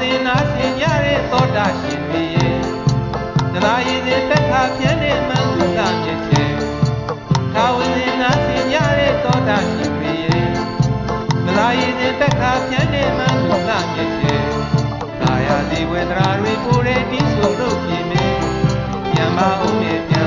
စေနာရှင်ရတဲ့သောတာရှင်တွေရဲ့တရားရည်စေသက်ခါပြန်တဲ့မန္တုကမြစ်ချင်းကာဝစေနာရှင်ရတဲ့သောတာရှင်တွေရဲ့တရားရည်စေသက်ခါပြန်တဲ့မန္တုကမြစ်ချင်းကာယတိဝေဒရာတွေပူတဲ့တိစုလို့ပြင်မယ်ညံပါအောင်နဲ့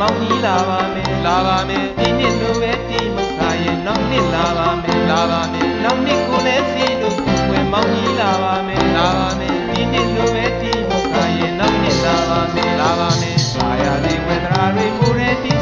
မောင်းကြီးလာပါမယ်လာပါမယ်ဒီနှစ်လိုပဲဒီမခါရင်နောက်နှစ်လာပါမယ်လာပါမယ်နောက်နှစ်ကိုလည်းစီတို့ဝယ်မောင်းကြီးလာပါမယ်လာပါမယ်ဒီနှစ်လိုပဲဒီမခါရင်နောက်နှစ်လာပါမယ်လာပါမယ်ဘာရလေးဝေဒနာတွေမူတဲ့ဒီ